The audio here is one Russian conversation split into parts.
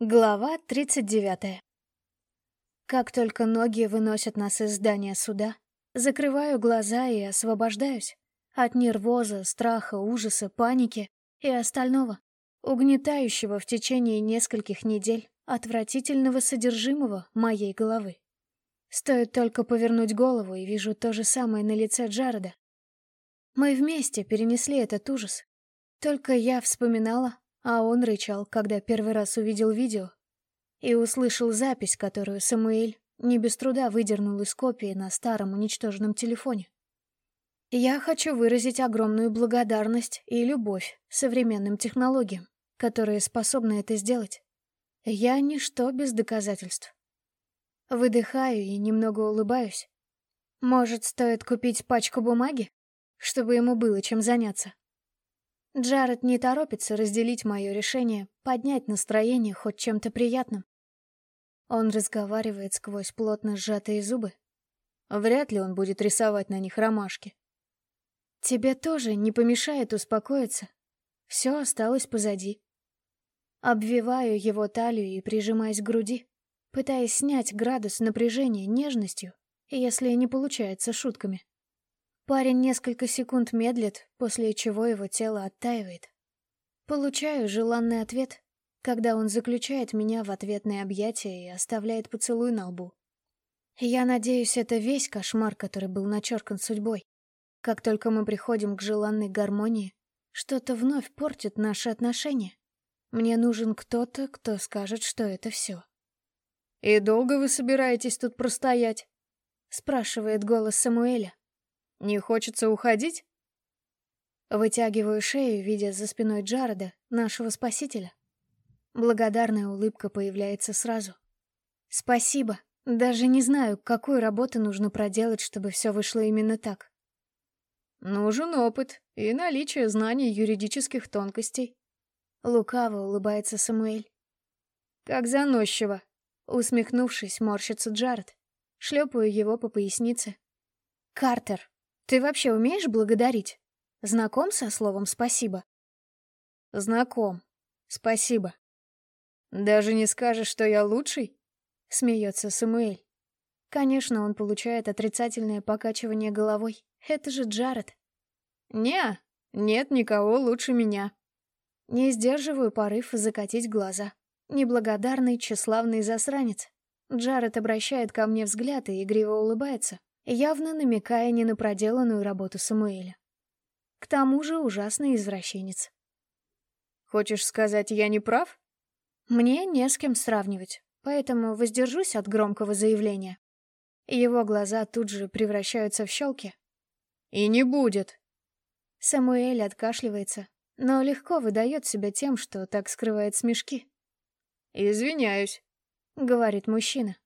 Глава 39. Как только ноги выносят нас из здания суда, закрываю глаза и освобождаюсь от нервоза, страха, ужаса, паники и остального, угнетающего в течение нескольких недель отвратительного содержимого моей головы. Стоит только повернуть голову и вижу то же самое на лице Джареда. Мы вместе перенесли этот ужас. Только я вспоминала, а он рычал, когда первый раз увидел видео и услышал запись, которую Самуэль не без труда выдернул из копии на старом уничтоженном телефоне. Я хочу выразить огромную благодарность и любовь современным технологиям, которые способны это сделать. Я ничто без доказательств. Выдыхаю и немного улыбаюсь. Может, стоит купить пачку бумаги, чтобы ему было чем заняться? Джаред не торопится разделить мое решение поднять настроение хоть чем-то приятным. Он разговаривает сквозь плотно сжатые зубы. Вряд ли он будет рисовать на них ромашки. Тебе тоже не помешает успокоиться. Все осталось позади. Обвиваю его талию и прижимаюсь к груди, пытаясь снять градус напряжения нежностью, если не получается шутками. Парень несколько секунд медлит, после чего его тело оттаивает. Получаю желанный ответ, когда он заключает меня в ответное объятие и оставляет поцелуй на лбу. Я надеюсь, это весь кошмар, который был начеркан судьбой. Как только мы приходим к желанной гармонии, что-то вновь портит наши отношения. Мне нужен кто-то, кто скажет, что это все. «И долго вы собираетесь тут простоять?» — спрашивает голос Самуэля. Не хочется уходить? Вытягиваю шею, видя за спиной Джареда, нашего спасителя. Благодарная улыбка появляется сразу. Спасибо. Даже не знаю, какую работу нужно проделать, чтобы все вышло именно так. Нужен опыт и наличие знаний юридических тонкостей. Лукаво улыбается Самуэль. Как заносчиво. Усмехнувшись, морщится Джаред. Шлепаю его по пояснице. Картер, ты вообще умеешь благодарить? Знаком со словом «спасибо»?» «Знаком. Спасибо». «Даже не скажешь, что я лучший?» — смеется Самуэль. Конечно, он получает отрицательное покачивание головой. Это же Джаред. «Не, нет никого лучше меня». Не сдерживаю порыв закатить глаза. Неблагодарный, тщеславный засранец. Джаред обращает ко мне взгляд и игриво улыбается явно намекая не на проделанную работу Самуэля. К тому же ужасный извращенец. «Хочешь сказать, я не прав?» Мне не с кем сравнивать, поэтому воздержусь от громкого заявления. Его глаза тут же превращаются в щелки. «И не будет!» Самуэль откашливается, но легко выдает себя тем, что так скрывает смешки. «Извиняюсь», — говорит мужчина.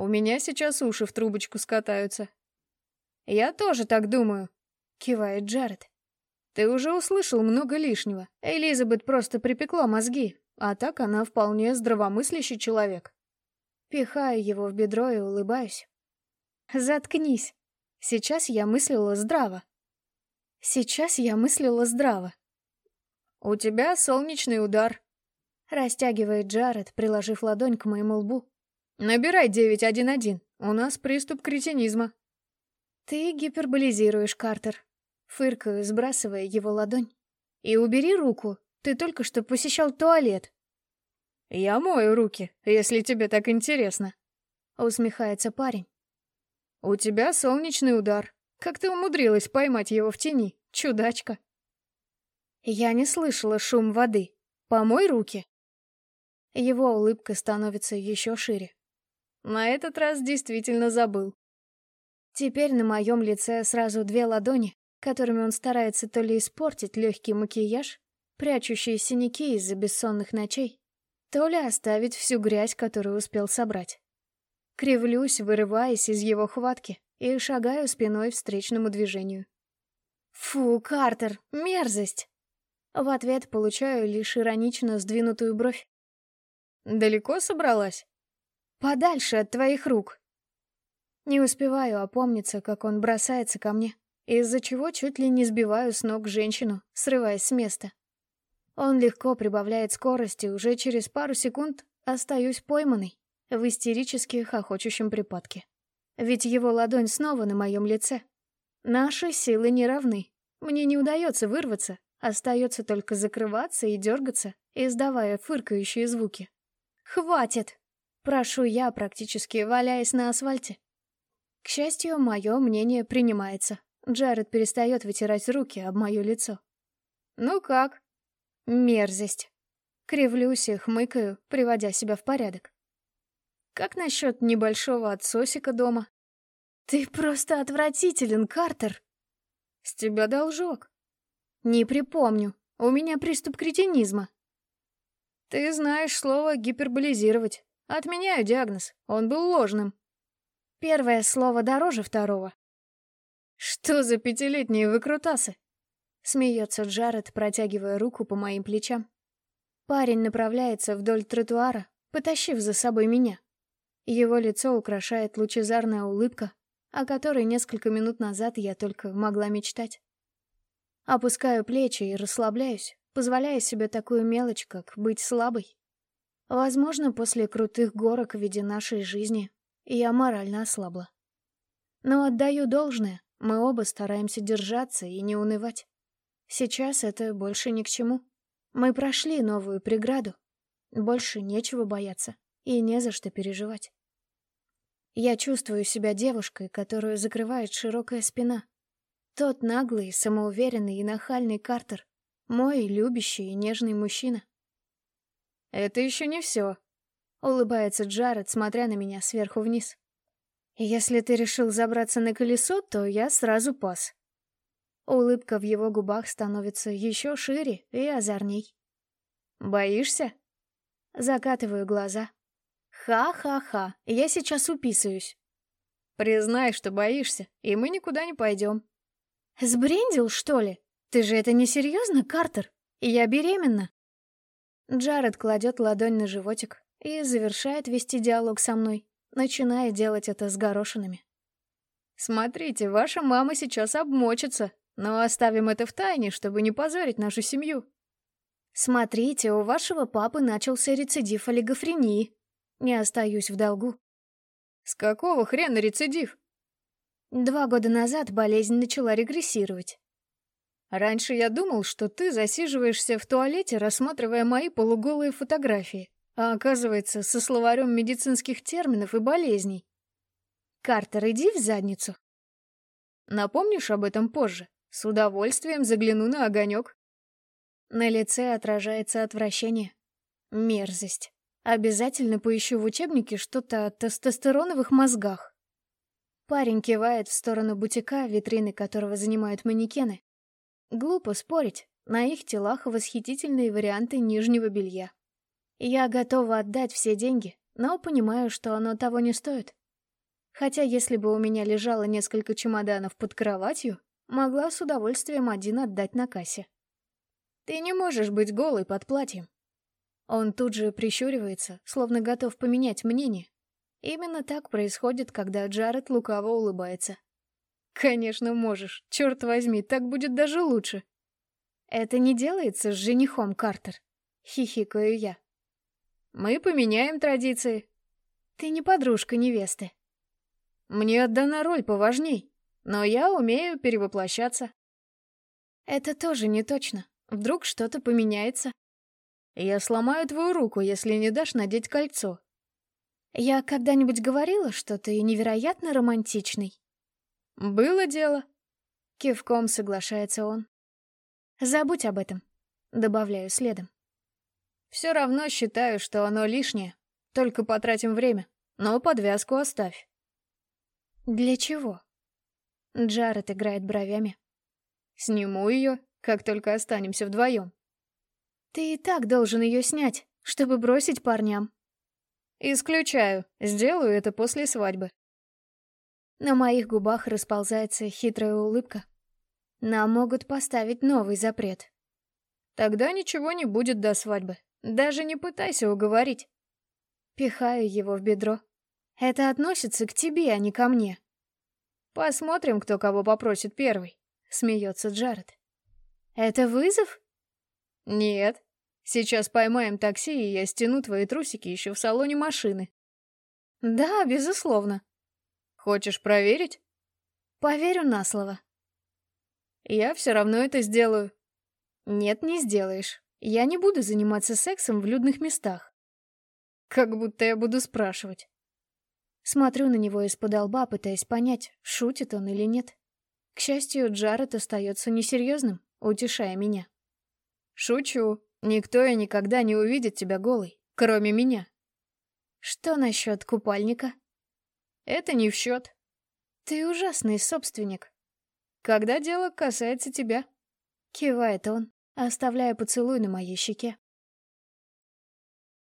У меня сейчас уши в трубочку скатаются. Я тоже так думаю, кивает Джаред. Ты уже услышал много лишнего. Элизабет просто припекла мозги, а так она вполне здравомыслящий человек. Пихаю его в бедро и улыбаюсь. Заткнись. Сейчас я мыслила здраво. Сейчас я мыслила здраво. У тебя солнечный удар. Растягивает Джаред, приложив ладонь к моему лбу. Набирай 911. У нас приступ кретинизма. Ты гиперболизируешь, Картер. Фыркаю, сбрасывая его ладонь. И убери руку. Ты только что посещал туалет. Я мою руки, если тебе так интересно. Усмехается парень. У тебя солнечный удар. Как ты умудрилась поймать его в тени, чудачка? Я не слышала шум воды. Помой руки. Его улыбка становится еще шире. На этот раз действительно забыл. Теперь на моем лице сразу две ладони, которыми он старается то ли испортить легкий макияж, прячущие синяки из-за бессонных ночей, то ли оставить всю грязь, которую успел собрать. Кривлюсь, вырываясь из его хватки, и шагаю спиной встречному движению. «Фу, Картер, мерзость!» В ответ получаю лишь иронично сдвинутую бровь. «Далеко собралась?» Подальше от твоих рук. Не успеваю опомниться, как он бросается ко мне, из-за чего чуть ли не сбиваю с ног женщину, срываясь с места. Он легко прибавляет скорость, и уже через пару секунд остаюсь пойманной в истерически хохочущем припадке. Ведь его ладонь снова на моем лице. Наши силы не равны. Мне не удается вырваться, остается только закрываться и дергаться, издавая фыркающие звуки. «Хватит!» — прошу я, практически валяясь на асфальте. К счастью, мое мнение принимается. Джаред перестает вытирать руки об мое лицо. «Ну как?» «Мерзость». Кривлюсь и хмыкаю, приводя себя в порядок. «Как насчет небольшого отсосика дома?» «Ты просто отвратителен, Картер!» «С тебя должок». «Не припомню. У меня приступ кретинизма». «Ты знаешь слово «гиперболизировать». Отменяю диагноз. Он был ложным». Первое слово дороже второго. «Что за пятилетние выкрутасы?» Смеется Джаред, протягивая руку по моим плечам. Парень направляется вдоль тротуара, потащив за собой меня. Его лицо украшает лучезарная улыбка, о которой несколько минут назад я только могла мечтать. Опускаю плечи и расслабляюсь, позволяя себе такую мелочь, как быть слабой. Возможно, после крутых горок в виде нашей жизни я морально ослабла. Но отдаю должное, мы оба стараемся держаться и не унывать. Сейчас это больше ни к чему. Мы прошли новую преграду. Больше нечего бояться и не за что переживать. Я чувствую себя девушкой, которую закрывает широкая спина. Тот наглый, самоуверенный и нахальный Картер. Мой любящий и нежный мужчина. «Это еще не все», — улыбается Джаред, смотря на меня сверху вниз. «Если ты решил забраться на колесо, то я сразу пас». Улыбка в его губах становится еще шире и озорней. «Боишься?» Закатываю глаза. «Ха-ха-ха, я сейчас уписаюсь». «Признай, что боишься, и мы никуда не пойдем». «Сбрендил, что ли? Ты же это не серьезно, Картер? Я беременна». Джаред кладет ладонь на животик и завершает вести диалог со мной начиная делать это с горошинами. «Смотрите, ваша мама сейчас обмочится, но оставим это в тайне, чтобы не позорить нашу семью». «Смотрите, у вашего папы начался рецидив олигофрении. Не остаюсь в долгу». «С какого хрена рецидив?» Два года назад болезнь начала регрессировать. Раньше я думал, что ты засиживаешься в туалете, рассматривая мои полуголые фотографии а оказывается, со словарем медицинских терминов и болезней. Картер, иди в задницу. Напомнишь об этом позже? С удовольствием загляну на огонек. На лице отражается отвращение. Мерзость. Обязательно поищу в учебнике что-то о тестостероновых мозгах. Парень кивает в сторону бутика, витрины которого занимают манекены. Глупо спорить, на их телах восхитительные варианты нижнего белья. Я готова отдать все деньги, но понимаю, что оно того не стоит. Хотя если бы у меня лежало несколько чемоданов под кроватью, могла с удовольствием один отдать на кассе. Ты не можешь быть голой под платьем. Он тут же прищуривается, словно готов поменять мнение. Именно так происходит, когда Джаред лукаво улыбается. Конечно, можешь. Черт возьми, так будет даже лучше. Это не делается с женихом, Картер. Хихикаю я. Мы поменяем традиции. Ты не подружка невесты. Мне отдана роль поважней, но я умею перевоплощаться. Это тоже не точно. Вдруг что-то поменяется. Я сломаю твою руку, если не дашь надеть кольцо. Я когда-нибудь говорила, что ты невероятно романтичный? Было дело. Кивком соглашается он. Забудь об этом. Добавляю следом. Все равно считаю, что оно лишнее. Только потратим время. Но подвязку оставь. Для чего? Джаред играет бровями. Сниму ее, как только останемся вдвоем. Ты и так должен ее снять, чтобы бросить парням. Исключаю. Сделаю это после свадьбы. На моих губах расползается хитрая улыбка. Нам могут поставить новый запрет. Тогда ничего не будет до свадьбы. Даже не пытайся уговорить. Пихаю его в бедро. Это относится к тебе, а не ко мне. Посмотрим, кто кого попросит первый, смеется Джаред. Это вызов? Нет. Сейчас поймаем такси, и я стяну твои трусики еще в салоне машины. Да, безусловно. Хочешь проверить? Поверю на слово. Я все равно это сделаю. Нет, не сделаешь. Я не буду заниматься сексом в людных местах. Как будто я буду спрашивать. Смотрю на него из-под лба, пытаясь понять, шутит он или нет. К счастью, Джаред остается несерьезным, утешая меня. Шучу. Никто и никогда не увидит тебя голой, кроме меня. Что насчет купальника? Это не в счет. Ты ужасный собственник. Когда дело касается тебя. Кивает он, оставляя поцелуй на моей щеке.